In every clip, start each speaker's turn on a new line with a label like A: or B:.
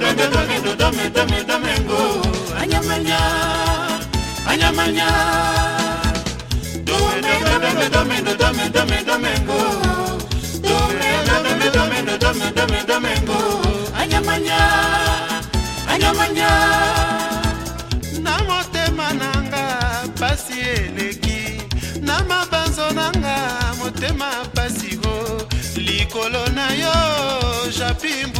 A: dogendo gendo dome dome domengo anyamanya anyamanya dogendo dome domendo dome dome domengo dogendo dome domendo dome dome domengo anyamanya anyamanya na motema nanga pasi eleki na mabanzo nanga motema pasi go likolo na yo japimbu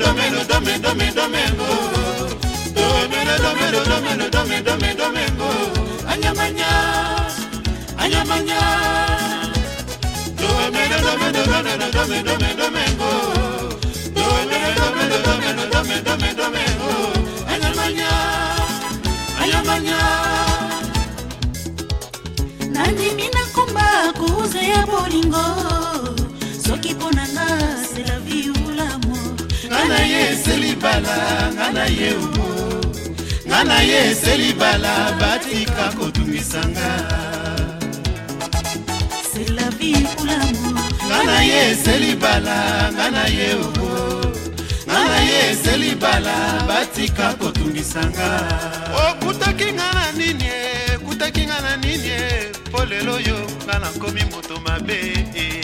A: Dome Dome Dome Go anyamanya anyamanya anyamanya anyamanya nandimi ya bolingo soki mpo na nga selavi ulamu nga na ye eselibala nga na ye umu nga na ye eselibala batika kotungisa nga selavi ulamu nga na ye eselibala nga na ye umu nga na ye eselibala batika kotungisa nga okutaki nga na nini ekutaki nga na nini mpo lelo yo nga nakomi moto mabe e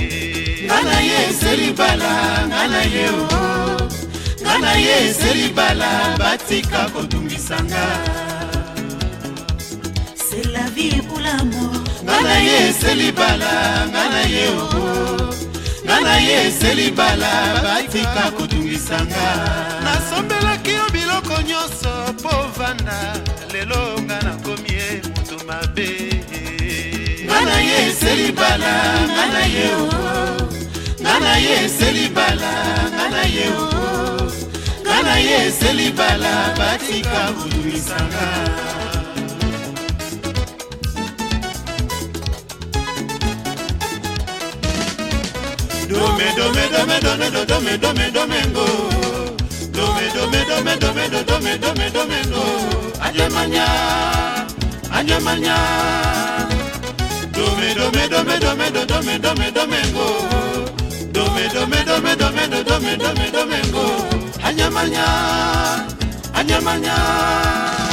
A: na ye selibala nga na ye o nga na ye selibala batika kotungisanga nga na ye selibala nga na ye o nga na ye selibala batika kotungisanga nasombelaki yo biloko nyonso mpo vanda lelo nga nakomi ye moto mabe nga na ye selibala nga na ye o ye eseli bala nga na ye o
B: nga na ye eseli bala
A: batika bolumisanga domedomedomedomedomedomedomengo domedomedomedomedomedomengo anyamanya anyamanya domedomedomedomedomedomengo dome dome dome dome dome dome dome go anyamanya anyamanya